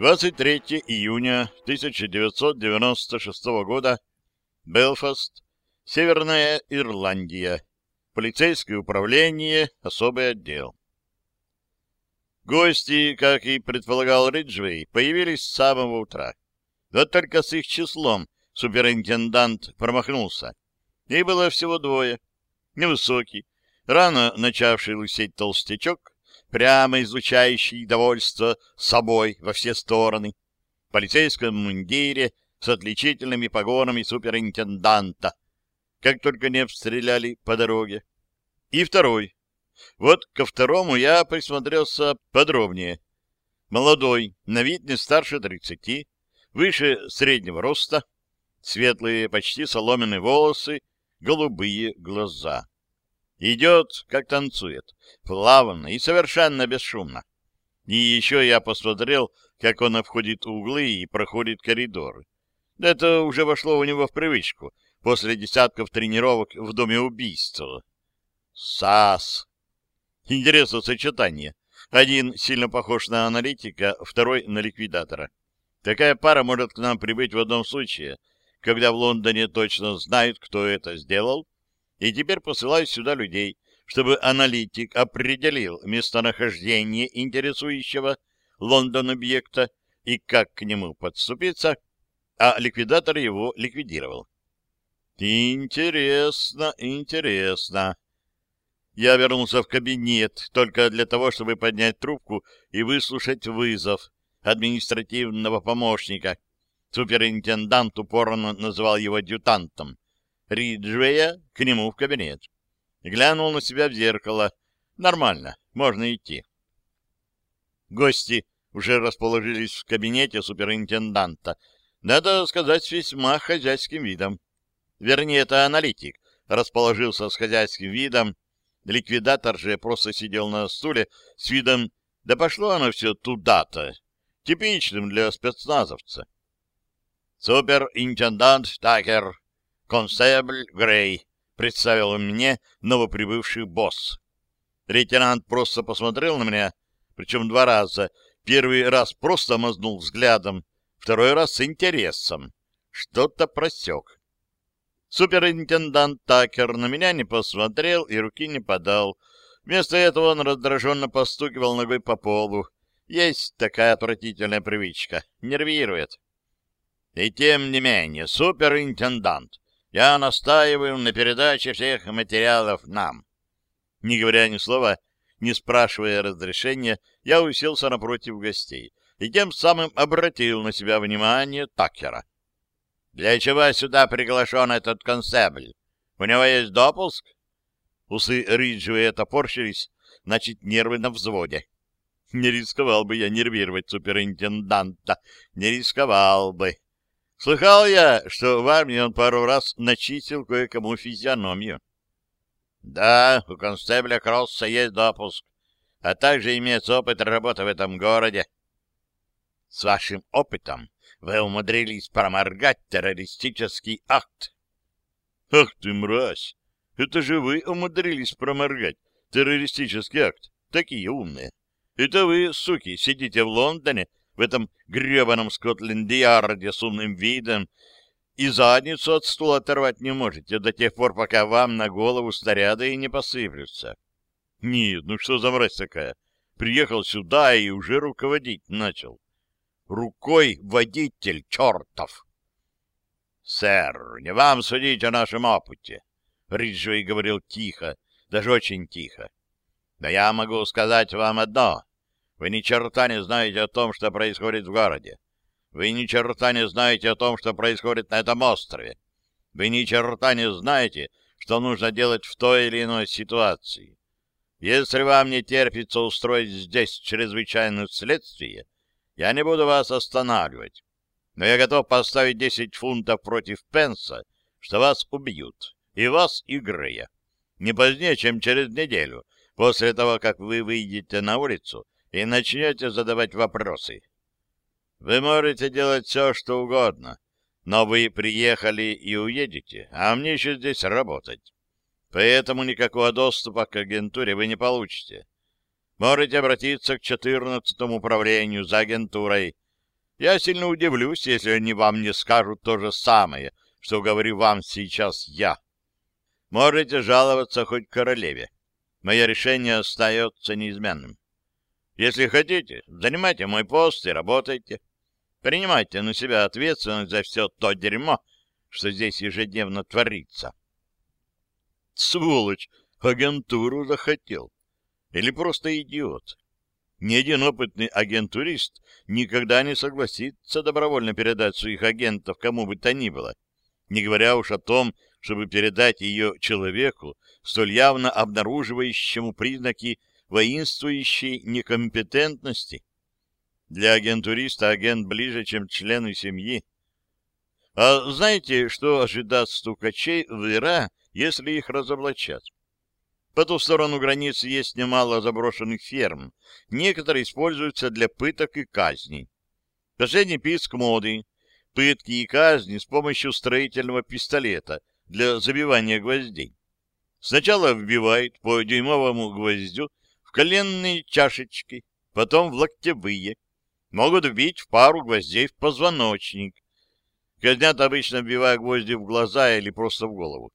23 июня 1996 года. Белфаст, Северная Ирландия. Полицейское управление, особый отдел. Гости, как и предполагал Риджвей, появились с самого утра. Вот только с их числом суперинтендант промахнулся. И было всего двое. Невысокий, рано начавший лысеть толстячок, прямо излучающий довольство собой во все стороны, в полицейском мундире с отличительными погонами суперинтенданта, как только не обстреляли по дороге. И второй. Вот ко второму я присмотрелся подробнее. Молодой, на вид не старше тридцати, выше среднего роста, светлые, почти соломенные волосы, голубые глаза. Идет, как танцует, плавно и совершенно бесшумно. И еще я посмотрел, как он обходит углы и проходит коридоры. Это уже вошло у него в привычку после десятков тренировок в доме убийства. САС. Интересное сочетание. Один сильно похож на аналитика, второй на ликвидатора. Такая пара может к нам прибыть в одном случае, когда в Лондоне точно знают, кто это сделал, и теперь посылаю сюда людей, чтобы аналитик определил местонахождение интересующего Лондон объекта и как к нему подступиться, а ликвидатор его ликвидировал. Интересно, интересно. Я вернулся в кабинет только для того, чтобы поднять трубку и выслушать вызов административного помощника. Суперинтендант упорно называл его адъютантом. Риджвея к нему в кабинет. Глянул на себя в зеркало. Нормально, можно идти. Гости уже расположились в кабинете суперинтенданта. Надо сказать, с весьма хозяйским видом. Вернее, это аналитик расположился с хозяйским видом. Ликвидатор же просто сидел на стуле с видом «да пошло оно все туда-то», типичным для спецназовца. Суперинтендант Такер «Констебль Грей», — представил мне новоприбывший босс. Лейтенант просто посмотрел на меня, причем два раза. Первый раз просто мазнул взглядом, второй раз с интересом. Что-то просек. Суперинтендант Такер на меня не посмотрел и руки не подал. Вместо этого он раздраженно постукивал ногой по полу. Есть такая отвратительная привычка. Нервирует. И тем не менее, суперинтендант, я настаиваю на передаче всех материалов нам. Не говоря ни слова, не спрашивая разрешения, я уселся напротив гостей и тем самым обратил на себя внимание Такера. «Для чего сюда приглашен этот констебль? У него есть допуск?» Усы Риджуэя топорщились, значит, нервы на взводе. Не рисковал бы я нервировать суперинтенданта, не рисковал бы. Слыхал я, что в армии он пару раз начистил кое-кому физиономию. Да, у констебля Кросса есть допуск, а также имеется опыт работы в этом городе. С вашим опытом вы умудрились проморгать террористический акт. Ах ты, мразь! Это же вы умудрились проморгать террористический акт. Такие умные. Это вы, суки, сидите в Лондоне в этом гребаном Скотленд-Ярде с умным видом и задницу от стула оторвать не можете до тех пор, пока вам на голову снаряды не посыплются. Нет, ну что за мразь такая? Приехал сюда и уже руководить начал. Рукой водитель чертов! Сэр, не вам судить о нашем опыте. Риджвей говорил тихо, даже очень тихо. Да я могу сказать вам одно. Вы ни черта не знаете о том, что происходит в городе. Вы ни черта не знаете о том, что происходит на этом острове. Вы ни черта не знаете, что нужно делать в той или иной ситуации. Если вам не терпится устроить здесь чрезвычайное следствие, я не буду вас останавливать. Но я готов поставить 10 фунтов против Пенса, что вас убьют, и вас, и Грея. Не позднее, чем через неделю, после того, как вы выйдете на улицу и начнете задавать вопросы. Вы можете делать все, что угодно, но вы приехали и уедете, а мне еще здесь работать. Поэтому никакого доступа к агентуре вы не получите. Можете обратиться к 14 управлению за агентурой. Я сильно удивлюсь, если они вам не скажут то же самое, что говорю вам сейчас я. Можете жаловаться хоть королеве. Мое решение остается неизменным. Если хотите, занимайте мой пост и работайте. Принимайте на себя ответственность за все то дерьмо, что здесь ежедневно творится. Сволочь, агентуру захотел. Или просто идиот. Ни один опытный агентурист никогда не согласится добровольно передать своих агентов кому бы то ни было, не говоря уж о том, чтобы передать ее человеку, столь явно обнаруживающему признаки воинствующей некомпетентности. Для агентуриста агент ближе, чем члены семьи. А знаете, что ожидать стукачей в Ира, если их разоблачат? По ту сторону границы есть немало заброшенных ферм. Некоторые используются для пыток и казней. Последний писк моды. Пытки и казни с помощью строительного пистолета для забивания гвоздей. Сначала вбивают по дюймовому гвоздю в коленные чашечки, потом в локтевые. Могут вбить в пару гвоздей в позвоночник. Казнят обычно вбивая гвозди в глаза или просто в голову.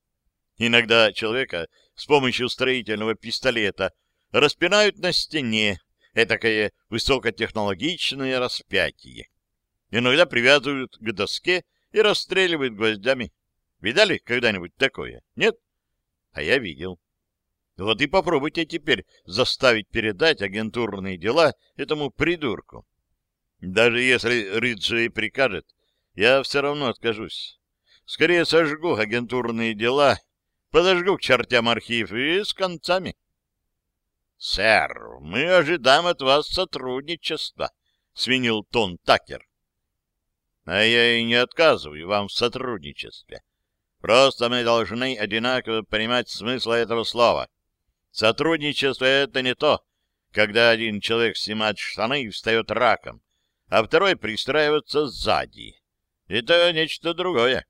Иногда человека с помощью строительного пистолета распинают на стене, этакое высокотехнологичное распятие. Иногда привязывают к доске и расстреливают гвоздями. Видали когда-нибудь такое? Нет? А я видел. Вот и попробуйте теперь заставить передать агентурные дела этому придурку. Даже если Риджи прикажет, я все равно откажусь. Скорее сожгу агентурные дела Подожгу к чертям архив и с концами. — Сэр, мы ожидаем от вас сотрудничества, — свинил тон Такер. — А я и не отказываю вам в сотрудничестве. Просто мы должны одинаково понимать смысл этого слова. Сотрудничество — это не то, когда один человек снимает штаны и встает раком, а второй пристраивается сзади. Это нечто другое.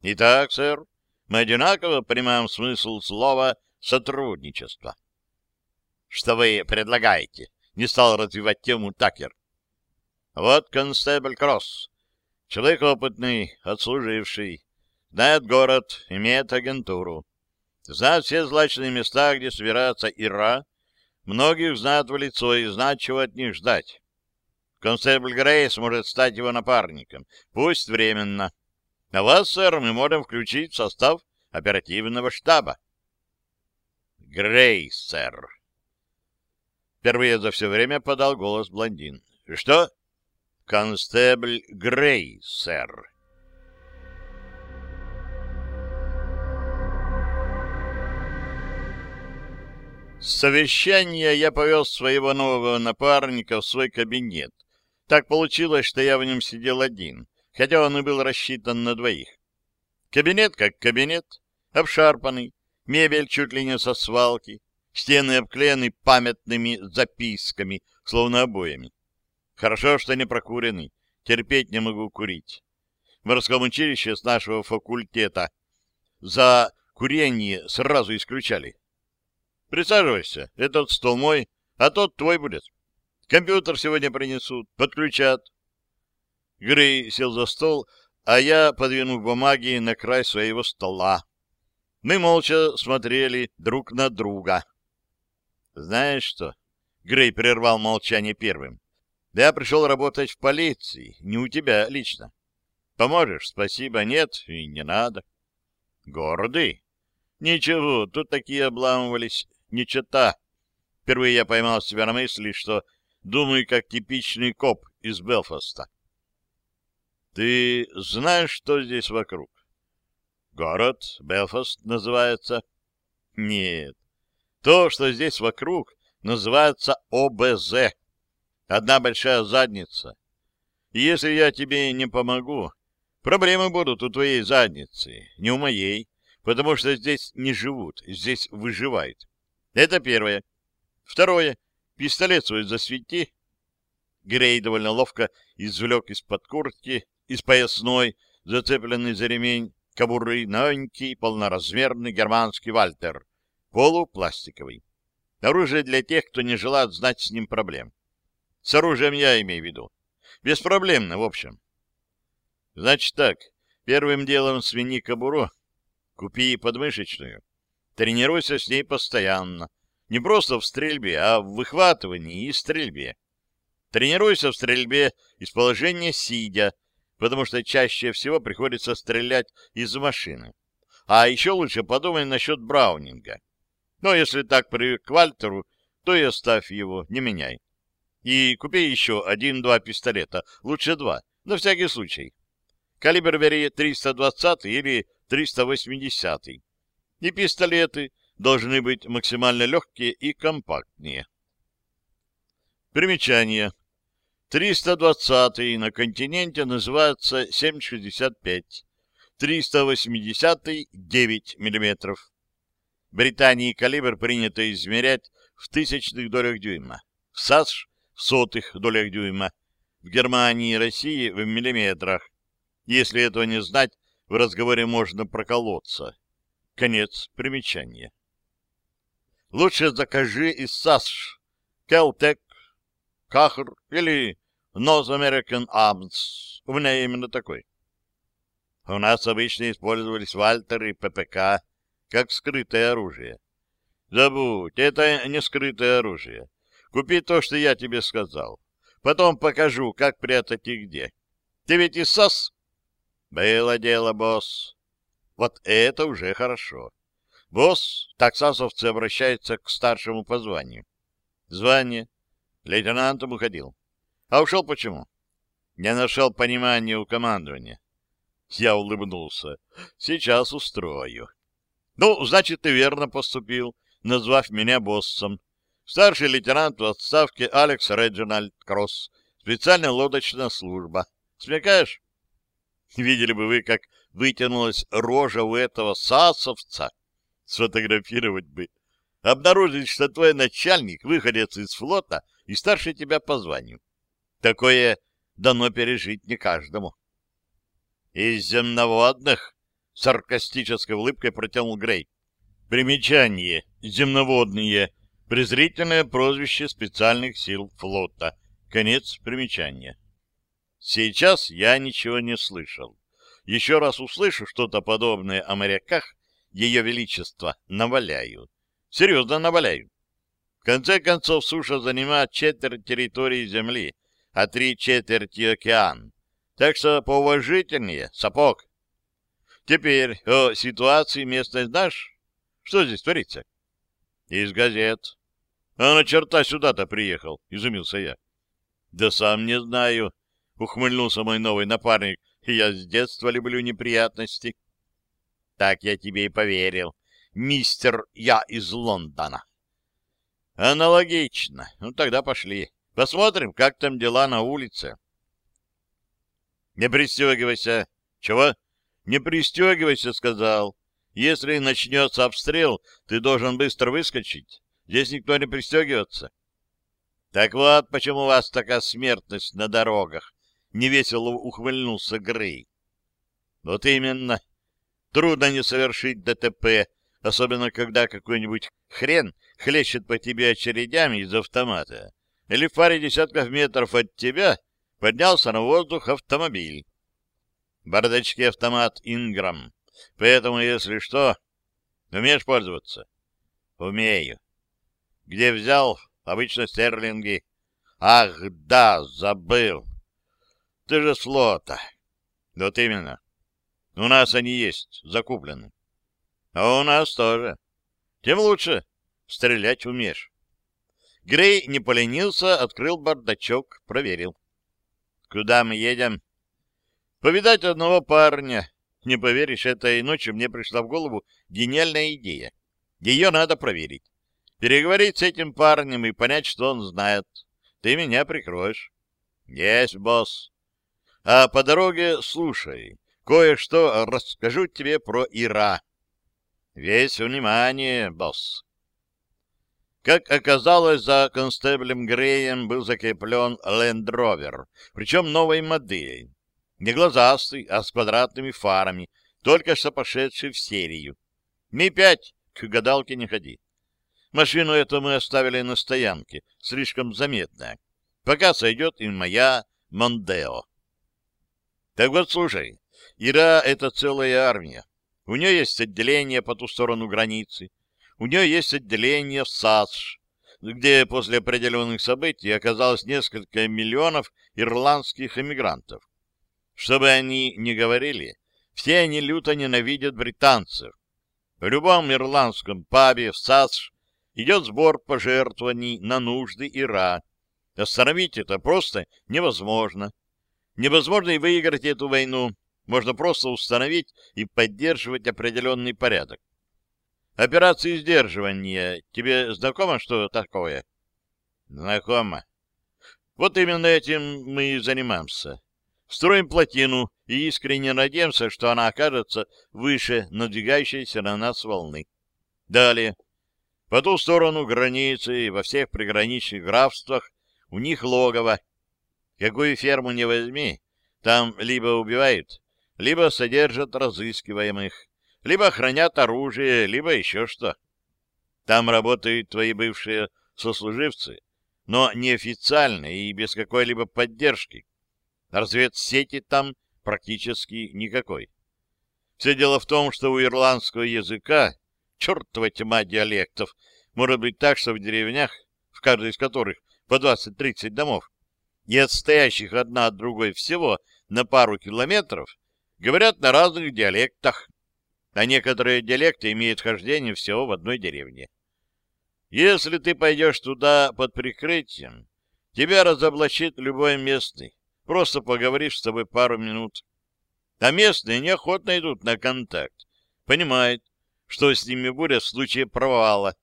Итак, сэр, мы одинаково понимаем смысл слова «сотрудничество». «Что вы предлагаете?» — не стал развивать тему Такер. «Вот констебль Кросс, человек опытный, отслуживший, знает город, имеет агентуру, знает все злачные места, где собирается Ира, многих знает в лицо и знает, чего от них ждать. Констебль Грейс может стать его напарником, пусть временно». А вас, сэр, мы можем включить в состав оперативного штаба. Грей, сэр. Впервые за все время подал голос блондин. Что? Констебль Грей, сэр. С совещания я повез своего нового напарника в свой кабинет. Так получилось, что я в нем сидел один хотя он и был рассчитан на двоих. Кабинет как кабинет, обшарпанный, мебель чуть ли не со свалки, стены обклеены памятными записками, словно обоями. Хорошо, что не прокуренный, терпеть не могу курить. В морском училище с нашего факультета за курение сразу исключали. Присаживайся, этот стол мой, а тот твой будет. Компьютер сегодня принесут, подключат. Грей сел за стол, а я подвинул бумаги на край своего стола. Мы молча смотрели друг на друга. «Знаешь что?» — Грей прервал молчание первым. «Я пришел работать в полиции, не у тебя лично. Поможешь? Спасибо. Нет, и не надо». «Гордый?» «Ничего, тут такие обламывались. Не чета. Впервые я поймал себя на мысли, что думаю, как типичный коп из Белфаста. Ты знаешь, что здесь вокруг? Город Белфаст называется. Нет. То, что здесь вокруг, называется ОБЗ. Одна большая задница. И если я тебе не помогу, проблемы будут у твоей задницы, не у моей, потому что здесь не живут, здесь выживают. Это первое. Второе. Пистолет свой засвети. Грей довольно ловко извлек из-под куртки из поясной, зацепленный за ремень кобуры, новенький полноразмерный германский вальтер, полупластиковый. Оружие для тех, кто не желает знать с ним проблем. С оружием я имею в виду. Беспроблемно, в общем. Значит так, первым делом смени кобуру, купи подмышечную, тренируйся с ней постоянно. Не просто в стрельбе, а в выхватывании и стрельбе. Тренируйся в стрельбе из положения сидя, потому что чаще всего приходится стрелять из машины. А еще лучше подумай насчет Браунинга. Но если так привык к Вальтеру, то и оставь его, не меняй. И купи еще один-два пистолета, лучше два, на всякий случай. Калибр бери 320 или 380. И пистолеты должны быть максимально легкие и компактнее. Примечание. 320 на континенте называется 7,65, 380 — 9 мм. В Британии калибр принято измерять в тысячных долях дюйма, в САСШ — в сотых долях дюйма, в Германии и России — в миллиметрах. Если этого не знать, в разговоре можно проколоться. Конец примечания. Лучше закажи из САСШ, Келтек, Кахр или North American Arms. У меня именно такой. У нас обычно использовались Вальтер и ППК как скрытое оружие. Забудь, это не скрытое оружие. Купи то, что я тебе сказал. Потом покажу, как прятать и где. Ты ведь из САС? Было дело, босс. Вот это уже хорошо. Босс, так обращаются к старшему по званию. Звание. Лейтенантом уходил. А ушел почему? Не нашел понимания у командования. Я улыбнулся. Сейчас устрою. Ну, значит, ты верно поступил, назвав меня боссом. Старший лейтенант в отставке Алекс Реджинальд Кросс. Специальная лодочная служба. Смекаешь? Видели бы вы, как вытянулась рожа у этого сасовца. Сфотографировать бы. Обнаружить, что твой начальник выходец из флота и старше тебя по званию. Такое дано пережить не каждому. Из земноводных саркастической улыбкой протянул Грей. Примечание. Земноводные. Презрительное прозвище специальных сил флота. Конец примечания. Сейчас я ничего не слышал. Еще раз услышу что-то подобное о моряках, ее величество наваляю. Серьезно наваляю. В конце концов, суша занимает четверть территории Земли, а три четверти океан. Так что поуважительнее, сапог. Теперь о ситуации местной знаешь? Что здесь творится? Из газет. А на черта сюда-то приехал, изумился я. Да сам не знаю, ухмыльнулся мой новый напарник. Я с детства люблю неприятности. Так я тебе и поверил. Мистер, я из Лондона. Аналогично. Ну, тогда пошли. Посмотрим, как там дела на улице. Не пристегивайся. Чего? Не пристегивайся, сказал. Если начнется обстрел, ты должен быстро выскочить. Здесь никто не пристегивается. Так вот, почему у вас такая смертность на дорогах. Невесело ухмыльнулся Грей. Вот именно. Трудно не совершить ДТП, особенно когда какой-нибудь хрен хлещет по тебе очередями из автомата. Или в паре десятков метров от тебя поднялся на воздух автомобиль. В бардачке автомат «Инграм». Поэтому, если что, умеешь пользоваться? Умею. Где взял? Обычно стерлинги. Ах, да, забыл. Ты же с флота. Вот именно. У нас они есть, закуплены. А у нас тоже. Тем лучше. Стрелять умеешь. Грей не поленился, открыл бардачок, проверил. Куда мы едем? Повидать одного парня. Не поверишь, этой ночью мне пришла в голову гениальная идея. Ее надо проверить. Переговорить с этим парнем и понять, что он знает. Ты меня прикроешь. Есть, босс. А по дороге слушай. Кое-что расскажу тебе про Ира. Весь внимание, босс. Как оказалось, за констеблем Греем был закреплен Rover, причем новой модели. Не глазастый, а с квадратными фарами, только что пошедший в серию. Ми-5, к гадалке не ходи. Машину эту мы оставили на стоянке, слишком заметная. Пока сойдет и моя Мондео. Так вот, слушай, Ира — это целая армия. У нее есть отделение по ту сторону границы. У нее есть отделение в САСШ, где после определенных событий оказалось несколько миллионов ирландских эмигрантов. Что бы они ни говорили, все они люто ненавидят британцев. В любом ирландском пабе в САСШ идет сбор пожертвований на нужды Ира. Остановить это просто невозможно. Невозможно и выиграть эту войну. Можно просто установить и поддерживать определенный порядок. Операции сдерживания. Тебе знакомо, что такое? Знакомо. Вот именно этим мы и занимаемся. Строим плотину и искренне надеемся, что она окажется выше надвигающейся на нас волны. Далее. По ту сторону границы и во всех приграничных графствах у них логово. Какую ферму не возьми, там либо убивают, либо содержат разыскиваемых, либо хранят оружие, либо еще что. Там работают твои бывшие сослуживцы, но неофициально и без какой-либо поддержки. Разведсети там практически никакой. Все дело в том, что у ирландского языка, чертова тьма диалектов, может быть так, что в деревнях, в каждой из которых по 20-30 домов, и отстоящих одна от другой всего на пару километров, говорят на разных диалектах, а некоторые диалекты имеют хождение всего в одной деревне. Если ты пойдешь туда под прикрытием, тебя разоблачит любой местный, просто поговоришь с тобой пару минут. А местные неохотно идут на контакт, понимают, что с ними будет в случае провала,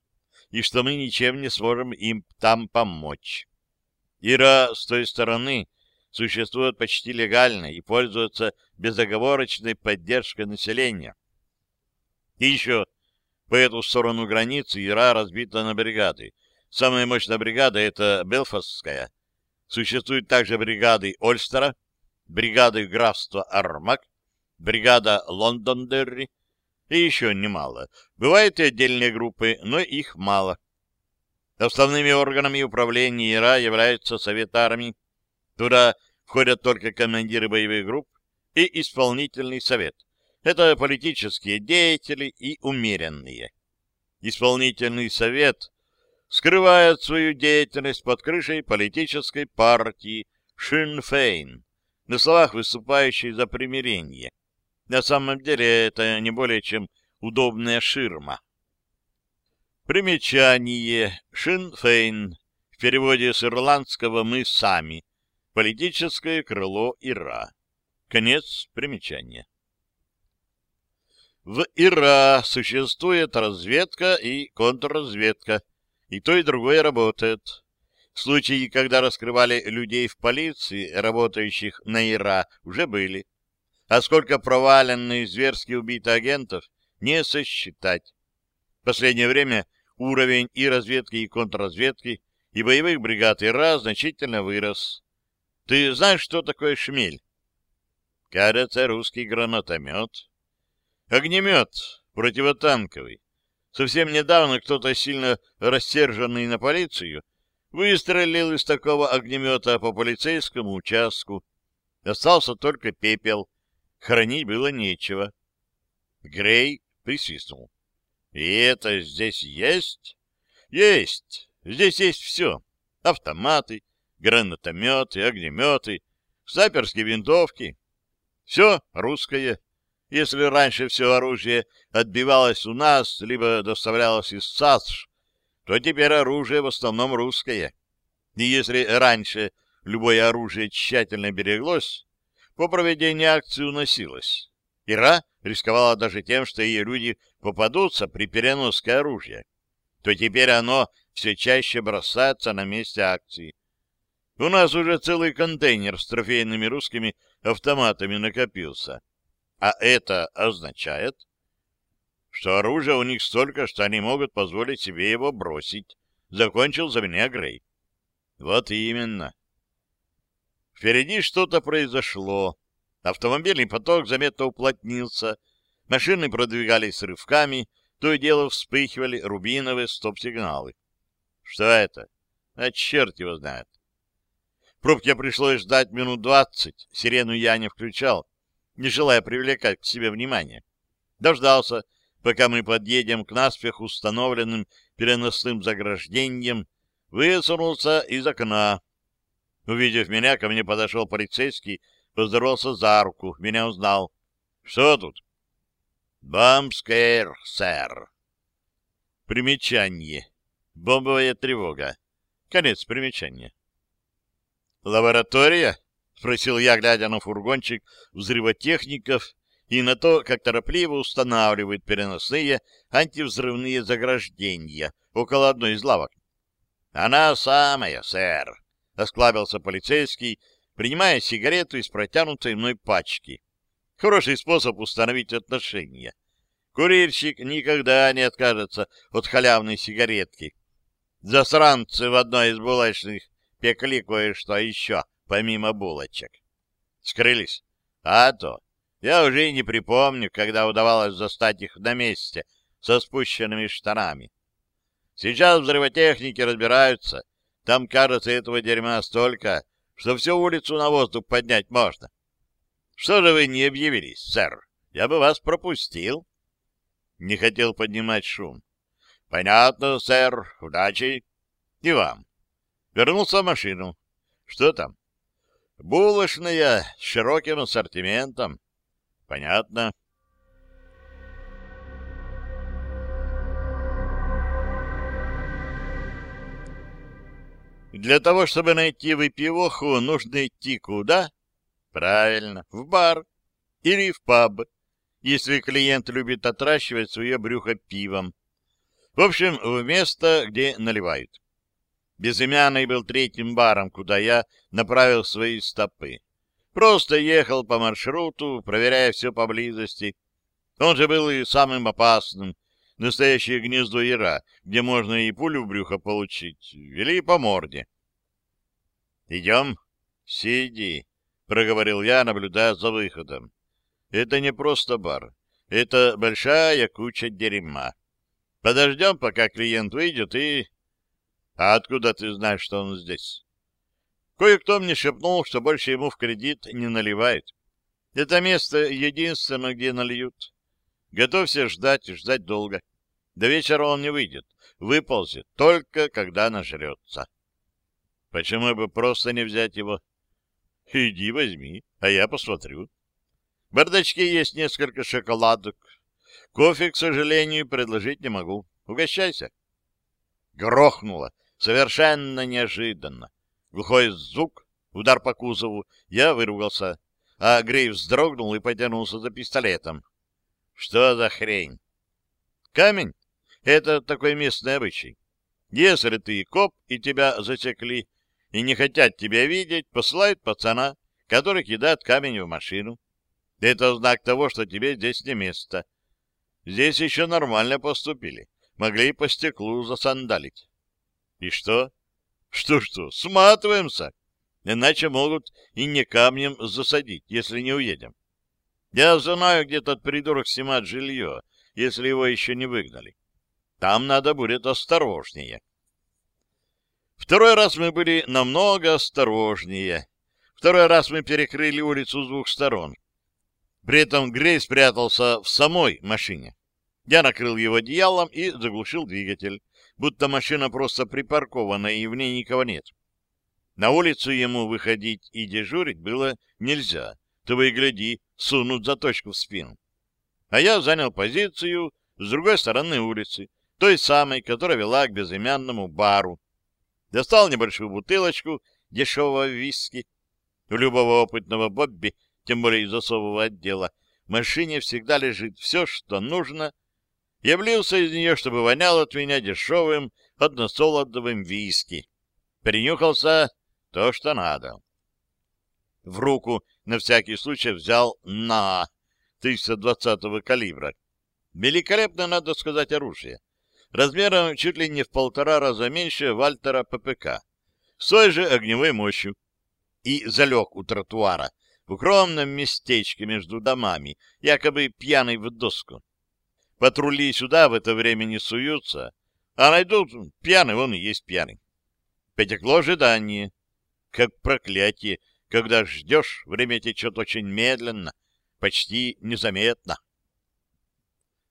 и что мы ничем не сможем им там помочь. Ира с той стороны существует почти легально и пользуется безоговорочной поддержкой населения. И еще по эту сторону границы Ира разбита на бригады. Самая мощная бригада — это Белфастская. Существуют также бригады Ольстера, бригады графства Армак, бригада Лондондерри, и еще немало. Бывают и отдельные группы, но их мало. Основными органами управления ИРА являются Совет армий. Туда входят только командиры боевых групп и исполнительный совет. Это политические деятели и умеренные. Исполнительный совет скрывает свою деятельность под крышей политической партии Шинфейн, на словах выступающей за примирение. На самом деле это не более чем удобная ширма. Примечание. Шинфейн. В переводе с ирландского «мы сами». Политическое крыло Ира. Конец примечания. В Ира существует разведка и контрразведка, и то, и другое работает. В случае, когда раскрывали людей в полиции, работающих на Ира, уже были а сколько проваленных зверски убито агентов, не сосчитать. В последнее время уровень и разведки, и контрразведки, и боевых бригад ИРА значительно вырос. Ты знаешь, что такое шмель? Кажется, русский гранатомет. Огнемет противотанковый. Совсем недавно кто-то сильно рассерженный на полицию выстрелил из такого огнемета по полицейскому участку. Остался только пепел, Хранить было нечего. Грей присвистнул. И это здесь есть? Есть. Здесь есть все. Автоматы, гранатометы, огнеметы, снайперские винтовки. Все русское. Если раньше все оружие отбивалось у нас, либо доставлялось из САСШ, то теперь оружие в основном русское. И если раньше любое оружие тщательно береглось, по проведении акции уносилась. Ира рисковала даже тем, что ее люди попадутся при переноске оружия, то теперь оно все чаще бросается на месте акции. У нас уже целый контейнер с трофейными русскими автоматами накопился. А это означает, что оружия у них столько, что они могут позволить себе его бросить. Закончил за меня Грей. Вот именно. Впереди что-то произошло. Автомобильный поток заметно уплотнился. Машины продвигались рывками, то и дело вспыхивали рубиновые стоп-сигналы. Что это? А черт его знает. Пробке пришлось ждать минут двадцать, сирену я не включал, не желая привлекать к себе внимание. Дождался, пока мы подъедем к наспех установленным переносным заграждениям, высунулся из окна. Увидев меня, ко мне подошел полицейский, поздоровался за руку, меня узнал. — Что тут? — Бомбскейр, сэр. Примечание. Бомбовая тревога. Конец примечания. «Лаборатория?» — спросил я, глядя на фургончик взрывотехников и на то, как торопливо устанавливают переносные антивзрывные заграждения около одной из лавок. «Она самая, сэр», — осклабился полицейский, принимая сигарету из протянутой мной пачки. Хороший способ установить отношения. Курильщик никогда не откажется от халявной сигаретки. Засранцы в одной из булочных пекли кое-что еще, помимо булочек. Скрылись. А то. Я уже и не припомню, когда удавалось застать их на месте со спущенными штанами. Сейчас взрывотехники разбираются. Там, кажется, этого дерьма столько, что всю улицу на воздух поднять можно. Что же вы не объявились, сэр? Я бы вас пропустил. Не хотел поднимать шум. Понятно, сэр. Удачи. И вам. Вернулся в машину. Что там? Булочная с широким ассортиментом. Понятно. Для того, чтобы найти выпивоху, нужно идти куда? Правильно, в бар или в паб, если клиент любит отращивать свое брюхо пивом. В общем, в место, где наливают. Безымянный был третьим баром, куда я направил свои стопы. Просто ехал по маршруту, проверяя все поблизости. Он же был и самым опасным. Настоящее гнездо Ира, где можно и пулю в брюхо получить, или по морде. «Идем?» «Сиди», — проговорил я, наблюдая за выходом. «Это не просто бар. Это большая куча дерьма. Подождем, пока клиент выйдет, и... А откуда ты знаешь, что он здесь? Кое-кто мне шепнул, что больше ему в кредит не наливают. Это место единственное, где нальют. Готовься ждать и ждать долго. До вечера он не выйдет, выползет, только когда нажрется. Почему бы просто не взять его? Иди возьми, а я посмотрю. В бардачке есть несколько шоколадок, Кофе, к сожалению, предложить не могу. Угощайся. Грохнуло. Совершенно неожиданно. Глухой звук, удар по кузову. Я выругался. А Грей вздрогнул и потянулся за пистолетом. Что за хрень? Камень? Это такой местный обычай. Если ты коп, и тебя засекли, и не хотят тебя видеть, посылают пацана, который кидает камень в машину. Это знак того, что тебе здесь не место. Здесь еще нормально поступили. Могли по стеклу засандалить. И что? Что-что, сматываемся. Иначе могут и не камнем засадить, если не уедем. Я знаю, где тот придурок снимает жилье, если его еще не выгнали. Там надо будет осторожнее. Второй раз мы были намного осторожнее. Второй раз мы перекрыли улицу с двух сторон. При этом Грей спрятался в самой машине. Я накрыл его одеялом и заглушил двигатель, будто машина просто припаркована и в ней никого нет. На улицу ему выходить и дежурить было нельзя, то вы, гляди, сунут заточку в спину. А я занял позицию с другой стороны улицы, той самой, которая вела к безымянному бару. Достал небольшую бутылочку дешевого виски. У любого опытного Бобби тем более из особого отдела, в машине всегда лежит все, что нужно, и влился из нее, чтобы вонял от меня дешевым односолодовым виски. Принюхался то, что надо. В руку на всякий случай взял «на» 320-го калибра. Великолепно, надо сказать, оружие. Размером чуть ли не в полтора раза меньше Вальтера ППК. С той же огневой мощью. И залег у тротуара, в укромном местечке между домами, якобы пьяный в доску. Патрули сюда в это время не суются, а найдут пьяный, он и есть пьяный. Потекло ожидание. как проклятие, когда ждешь, время течет очень медленно, почти незаметно.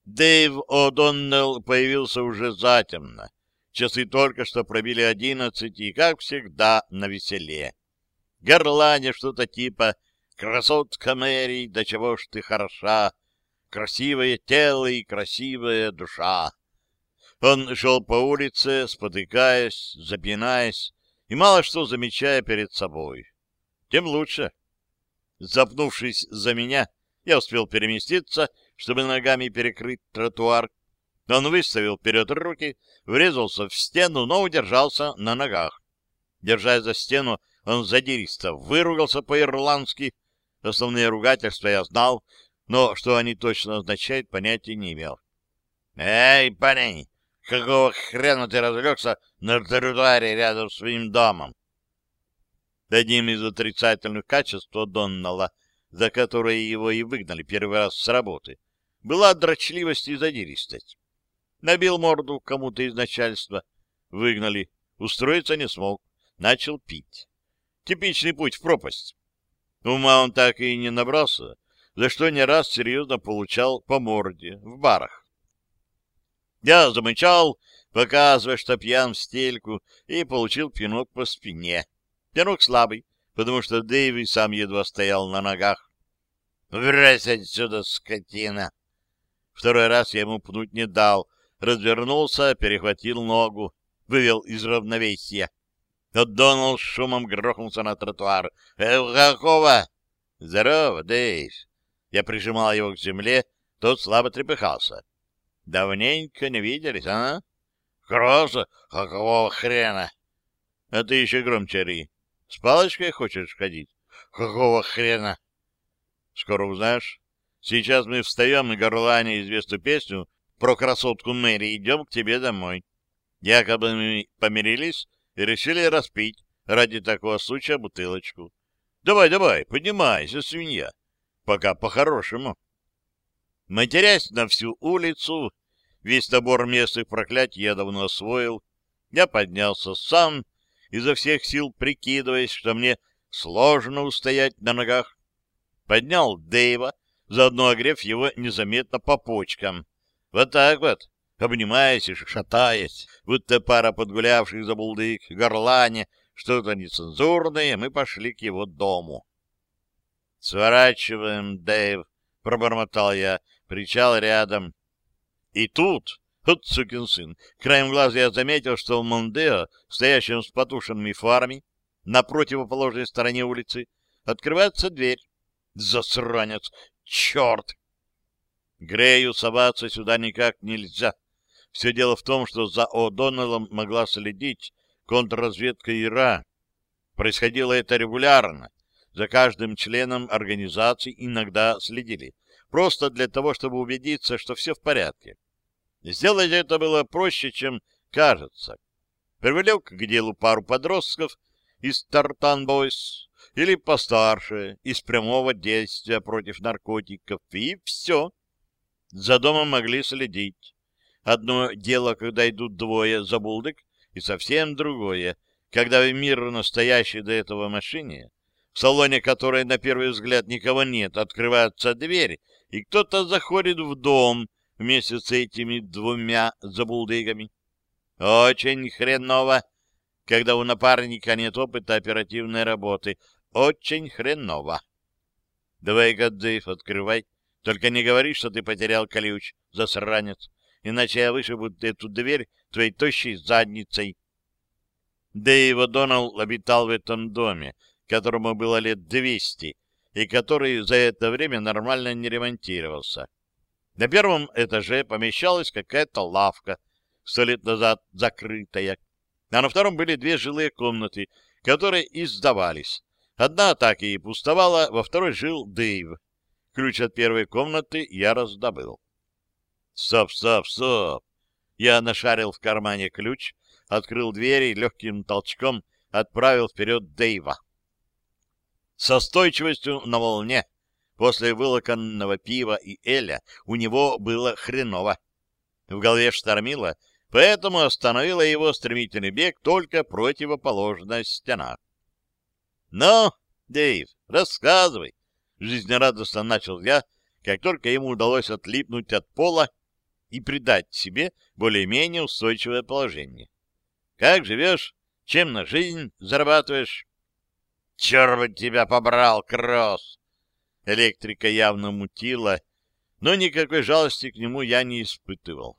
Дэйв О'Доннелл появился уже затемно. Часы только что пробили одиннадцать, и, как всегда, на веселе. Горлане что-то типа «Красотка Мэри, до чего ж ты хороша! Красивое тело и красивая душа!» Он шел по улице, спотыкаясь, запинаясь и мало что замечая перед собой. Тем лучше. Запнувшись за меня, я успел переместиться чтобы ногами перекрыть тротуар. Он выставил вперед руки, врезался в стену, но удержался на ногах. Держась за стену, он задиристо выругался по-ирландски. Основные ругательства я знал, но что они точно означают, понятия не имел. — Эй, парень, какого хрена ты разлегся на тротуаре рядом с своим домом? Одним из отрицательных качеств Доннелла — за которые его и выгнали первый раз с работы, была дрочливость и задиристость. Набил морду кому-то из начальства, выгнали, устроиться не смог, начал пить. Типичный путь в пропасть. Ума он так и не набрался, за что не раз серьезно получал по морде в барах. Я замычал, показывая, что пьян в стельку, и получил пинок по спине. Пинок слабый, потому что Дэйви сам едва стоял на ногах. «Врась отсюда, скотина!» Второй раз я ему пнуть не дал, развернулся, перехватил ногу, вывел из равновесия. Отдонал шумом грохнулся на тротуар. «Э, какого?» «Здорово, Дэйв!» Я прижимал его к земле, тот слабо трепыхался. «Давненько не виделись, а?» «Кросса? Какого хрена?» «А ты еще громче ри. С палочкой хочешь ходить? Какого хрена? Скоро узнаешь. Сейчас мы встаем и горлане известную песню про красотку Мэри идем к тебе домой. Якобы мы помирились и решили распить ради такого случая бутылочку. Давай, давай, поднимайся, свинья. Пока по-хорошему. Матерясь на всю улицу, весь набор местных проклятий я давно освоил, я поднялся сам изо всех сил прикидываясь, что мне сложно устоять на ногах. Поднял Дэйва, заодно огрев его незаметно по почкам. Вот так вот, обнимаясь и шатаясь, будто пара подгулявших за булдык, горлане, что-то нецензурное, мы пошли к его дому. «Сворачиваем, Дэйв», — пробормотал я, причал рядом. И тут вот сукин сын. Краем глаза я заметил, что в Мондео, стоящем с потушенными фарами, на противоположной стороне улицы, открывается дверь. Засранец! Черт! Грею соваться сюда никак нельзя. Все дело в том, что за О'Доннеллом могла следить контрразведка ИРА. Происходило это регулярно. За каждым членом организации иногда следили. Просто для того, чтобы убедиться, что все в порядке. Сделать это было проще, чем кажется. Привлек к делу пару подростков из Тартан Бойс или постарше, из прямого действия против наркотиков, и все. За домом могли следить. Одно дело, когда идут двое забулдык, и совсем другое, когда в мир настоящей до этого машине, в салоне которой на первый взгляд никого нет, открывается дверь, и кто-то заходит в дом, вместе с этими двумя забулдыгами. Очень хреново, когда у напарника нет опыта оперативной работы. Очень хреново. Давай-ка, Дэйв, открывай. Только не говори, что ты потерял ключ, засранец, иначе я вышибу эту дверь твоей тощей задницей. Дэйв О'Доннелл обитал в этом доме, которому было лет двести, и который за это время нормально не ремонтировался. На первом этаже помещалась какая-то лавка, сто лет назад закрытая, а на втором были две жилые комнаты, которые и сдавались. Одна так и пустовала, во второй жил Дэйв. Ключ от первой комнаты я раздобыл. Стоп, стоп, стоп! Я нашарил в кармане ключ, открыл дверь и легким толчком отправил вперед Дэйва. Со стойчивостью на волне После вылоканного пива и эля у него было хреново. В голове штормило, поэтому остановила его стремительный бег только противоположная стена. Ну, Дэйв, рассказывай. Жизнерадостно начал я, как только ему удалось отлипнуть от пола и придать себе более-менее устойчивое положение. Как живешь? Чем на жизнь зарабатываешь? Черт тебя побрал, Кросс! Электрика явно мутила, но никакой жалости к нему я не испытывал.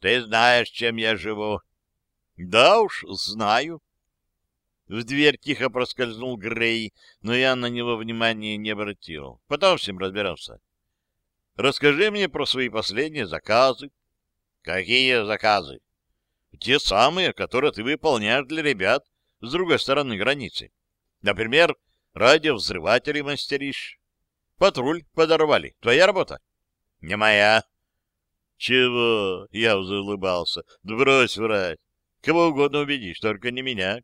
Ты знаешь, чем я живу? Да уж, знаю. В дверь тихо проскользнул Грей, но я на него внимания не обратил. Потом всем разберемся. Расскажи мне про свои последние заказы. Какие заказы? Те самые, которые ты выполняешь для ребят с другой стороны границы. Например, радиовзрыватели мастеришь. Патруль подорвали. Твоя работа? Не моя. Чего? Я улыбался. Да брось врать. Кого угодно убедишь, только не меня.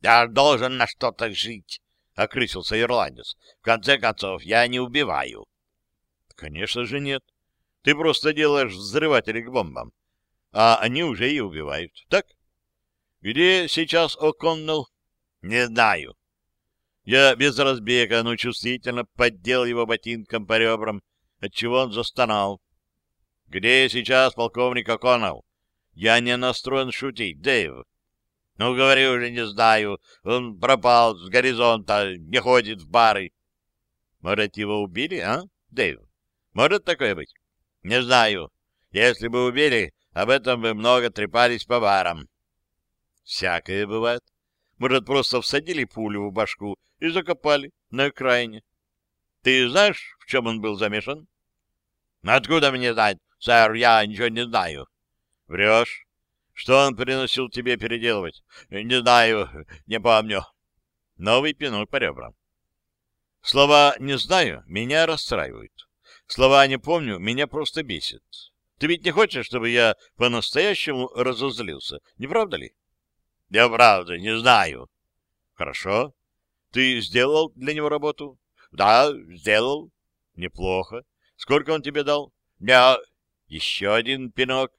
Я должен на что-то жить, — окрысился ирландец. В конце концов, я не убиваю. Конечно же нет. Ты просто делаешь взрыватели к бомбам, а они уже и убивают. Так? Где сейчас О'Коннелл? Не знаю. Я без разбега, но чувствительно поддел его ботинком по ребрам, отчего он застонал. Где сейчас полковник О'Коннелл? Я не настроен шутить, Дэйв. Ну, говорю уже, не знаю. Он пропал с горизонта, не ходит в бары. Может, его убили, а, Дэйв? Может такое быть? Не знаю. Если бы убили, об этом бы много трепались по барам. Всякое бывает. Может, просто всадили пулю в башку и закопали на окраине. Ты знаешь, в чем он был замешан? Откуда мне знать, сэр, я ничего не знаю. Врешь? Что он приносил тебе переделывать? Не знаю, не помню. Новый пинок по ребрам. Слова «не знаю» меня расстраивают. Слова «не помню» меня просто бесит. Ты ведь не хочешь, чтобы я по-настоящему разозлился, не правда ли? Я правда не знаю. Хорошо. Ты сделал для него работу? Да, сделал. Неплохо. Сколько он тебе дал? Я... Еще один пинок,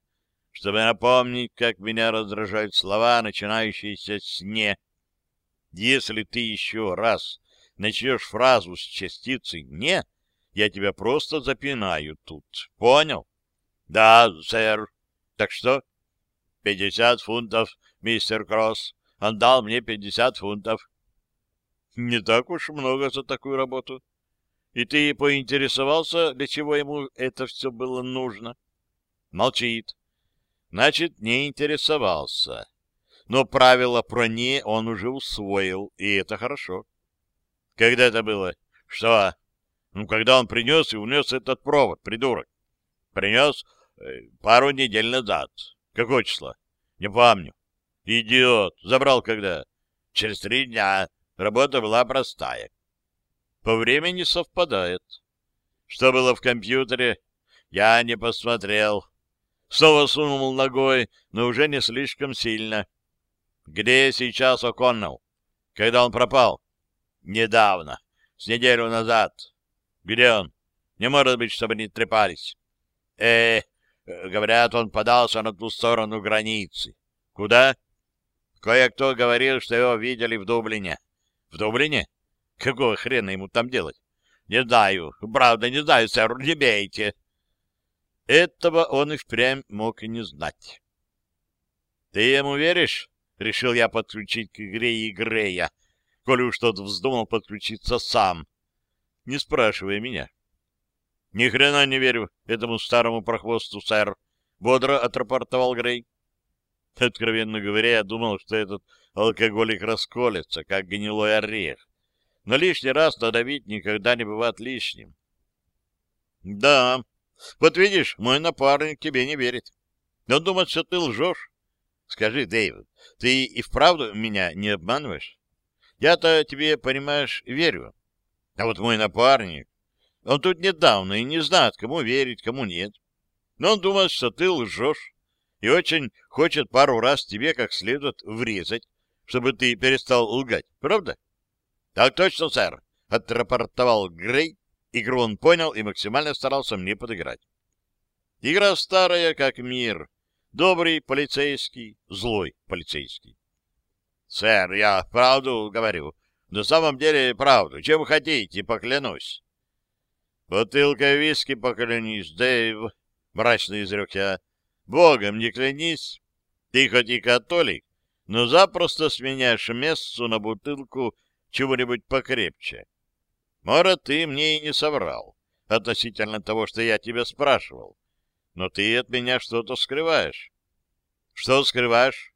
чтобы напомнить, как меня раздражают слова, начинающиеся с «не». Если ты еще раз начнешь фразу с частицы «не», я тебя просто запинаю тут. Понял? Да, сэр. Так что? Пятьдесят фунтов, мистер Кросс. Он дал мне пятьдесят фунтов. Не так уж много за такую работу. И ты поинтересовался, для чего ему это все было нужно? Молчит. Значит, не интересовался. Но правило про «не» он уже усвоил, и это хорошо. Когда это было? Что? Ну, когда он принес и унес этот провод, придурок. Принес э, пару недель назад. Какое число? Не помню. Идиот. Забрал когда? Через три дня. Работа была простая. По времени совпадает. Что было в компьютере? Я не посмотрел. Снова сунул ногой, но уже не слишком сильно. Где сейчас О'Коннелл? Когда он пропал? Недавно. С неделю назад. Где он? Не может быть, чтобы не трепались. Э, говорят, он подался на ту сторону границы. Куда? Кое-кто говорил, что его видели в Дублине. В Дублине? Какого хрена ему там делать? Не знаю. Правда, не знаю, сэр, не бейте. Этого он и впрямь мог и не знать. Ты ему веришь? Решил я подключить к игре Игрея, коли уж тот вздумал подключиться сам не спрашивая меня. — Ни хрена не верю этому старому прохвосту, сэр, — бодро отрапортовал Грей. Откровенно говоря, я думал, что этот алкоголик расколется, как гнилой орех. Но лишний раз надавить никогда не бывает лишним. — Да, вот видишь, мой напарник тебе не верит. Он думает, что ты лжешь. Скажи, Дэйвид, ты и вправду меня не обманываешь? Я-то тебе, понимаешь, верю. А вот мой напарник, он тут недавно и не знает, кому верить, кому нет. Но он думает, что ты лжешь, и очень хочет пару раз тебе как следует врезать, чтобы ты перестал лгать, правда? — Так точно, сэр, — отрапортовал Грей. Игру он понял и максимально старался мне подыграть. Игра старая, как мир. Добрый полицейский, злой полицейский. — Сэр, я правду говорю. На самом деле, правду. Чем хотите, поклянусь. Бутылка виски поклянись, Дэйв, — мрачно изрек я. Богом не клянись. Ты хоть и католик, но запросто сменяешь мессу на бутылку чего-нибудь покрепче. Может, ты мне и не соврал относительно того, что я тебя спрашивал, но ты от меня что-то скрываешь. Что скрываешь?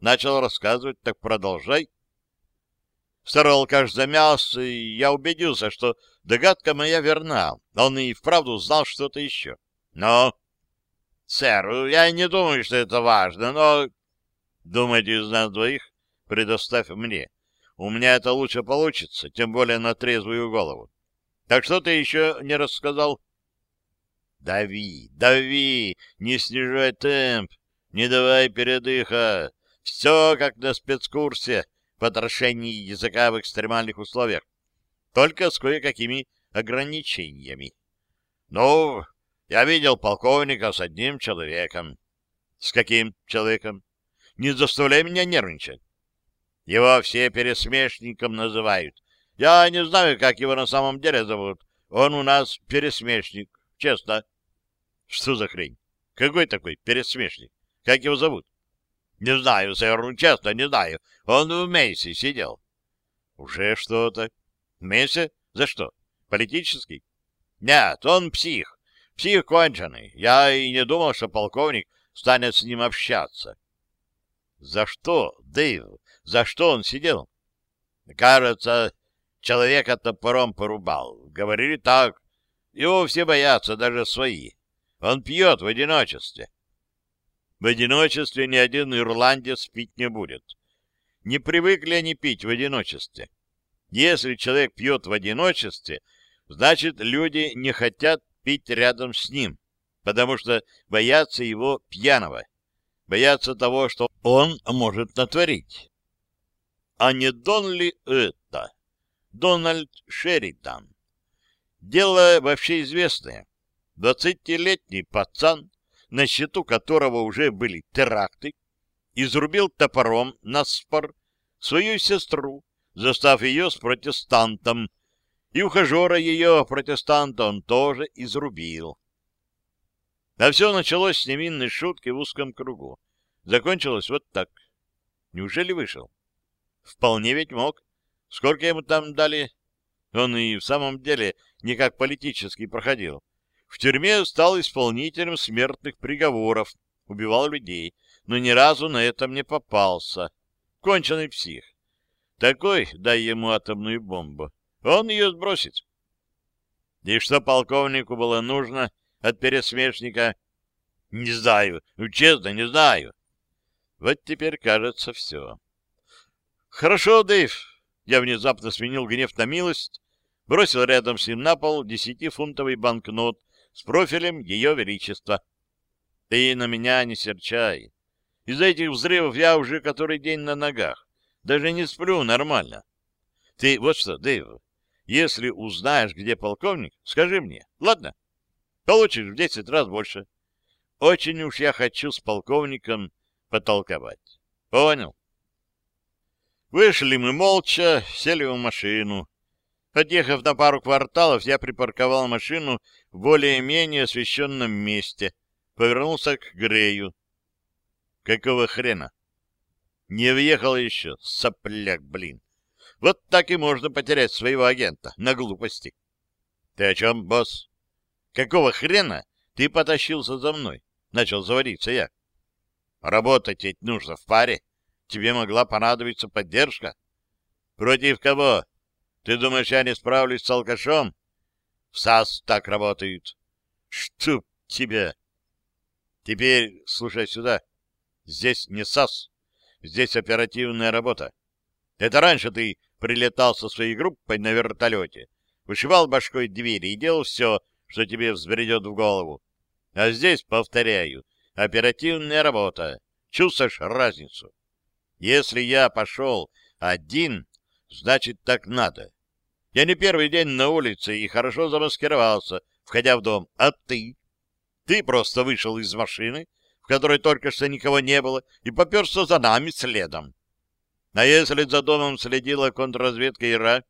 Начал рассказывать, так продолжай. Старый алкаш замялся, и я убедился, что догадка моя верна. Он и вправду знал что-то еще. Но... Сэр, я не думаю, что это важно, но... Думаете, из нас двоих предоставь мне. У меня это лучше получится, тем более на трезвую голову. Так что ты еще не рассказал? Дави, дави, не снижай темп, не давай передыха. Все как на спецкурсе по отращении языка в экстремальных условиях, только с кое-какими ограничениями. Ну, я видел полковника с одним человеком. С каким человеком? Не заставляй меня нервничать. Его все пересмешником называют. Я не знаю, как его на самом деле зовут. Он у нас пересмешник, честно. Что за хрень? Какой такой пересмешник? Как его зовут? Не знаю, сэр, честно, не знаю. Он в Мейсе сидел. Уже что-то. Мейсе? За что? Политический? Нет, он псих. Псих конченый. Я и не думал, что полковник станет с ним общаться. За что, Дэйв? За что он сидел? Кажется, человека топором порубал. Говорили так. Его все боятся, даже свои. Он пьет в одиночестве. В одиночестве ни один ирландец пить не будет. Не привыкли они пить в одиночестве. Если человек пьет в одиночестве, значит, люди не хотят пить рядом с ним, потому что боятся его пьяного, боятся того, что он может натворить. А не Дон ли это? Дональд Шеридан. Дело вообще известное. Двадцатилетний пацан, на счету которого уже были теракты, изрубил топором на спор свою сестру, застав ее с протестантом, и ухажера ее, протестанта, он тоже изрубил. А все началось с невинной шутки в узком кругу. Закончилось вот так. Неужели вышел? Вполне ведь мог. Сколько ему там дали? Он и в самом деле не как политический проходил. В тюрьме стал исполнителем смертных приговоров, убивал людей, но ни разу на этом не попался. Конченый псих. Такой, дай ему атомную бомбу, он ее сбросит. И что полковнику было нужно от пересмешника? Не знаю, ну честно, не знаю. Вот теперь кажется все. «Хорошо, Дэйв!» Я внезапно сменил гнев на милость, бросил рядом с ним на пол десятифунтовый банкнот с профилем Ее Величества. «Ты на меня не серчай. Из-за этих взрывов я уже который день на ногах. Даже не сплю нормально. Ты вот что, Дэйв, если узнаешь, где полковник, скажи мне, ладно? Получишь в десять раз больше. Очень уж я хочу с полковником потолковать. Понял?» Вышли мы молча, сели в машину. Подъехав на пару кварталов, я припарковал машину в более-менее освещенном месте. Повернулся к Грею. Какого хрена? Не въехал еще, сопляк, блин. Вот так и можно потерять своего агента на глупости. Ты о чем, босс? Какого хрена ты потащился за мной? Начал заводиться я. Работать ведь нужно в паре тебе могла понадобиться поддержка. Против кого? Ты думаешь, я не справлюсь с алкашом? В САС так работают. Что тебя? Теперь слушай сюда. Здесь не САС. Здесь оперативная работа. Это раньше ты прилетал со своей группой на вертолете, вышивал башкой двери и делал все, что тебе взбредет в голову. А здесь, повторяю, оперативная работа. Чувствуешь разницу? Если я пошел один, значит, так надо. Я не первый день на улице и хорошо замаскировался, входя в дом. А ты? Ты просто вышел из машины, в которой только что никого не было, и поперся за нами следом. А если за домом следила контрразведка Ира,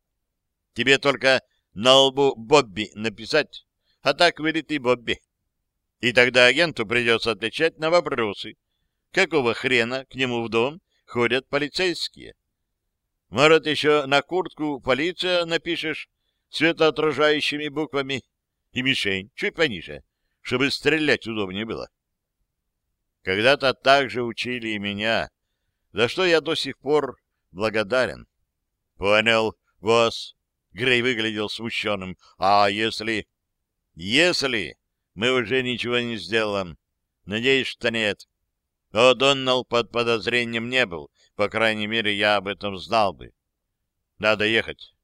тебе только на лбу Бобби написать, а так вылитый Бобби. И тогда агенту придется отвечать на вопросы. Какого хрена к нему в дом ходят полицейские? Может, еще на куртку «Полиция» напишешь светоотражающими буквами и мишень чуть пониже, чтобы стрелять удобнее было. Когда-то так же учили и меня, за что я до сих пор благодарен. — Понял, босс. Грей выглядел смущенным. — А если... — Если мы уже ничего не сделаем. Надеюсь, что нет. О, Доннелл под подозрением не был. По крайней мере, я об этом знал бы. Надо ехать.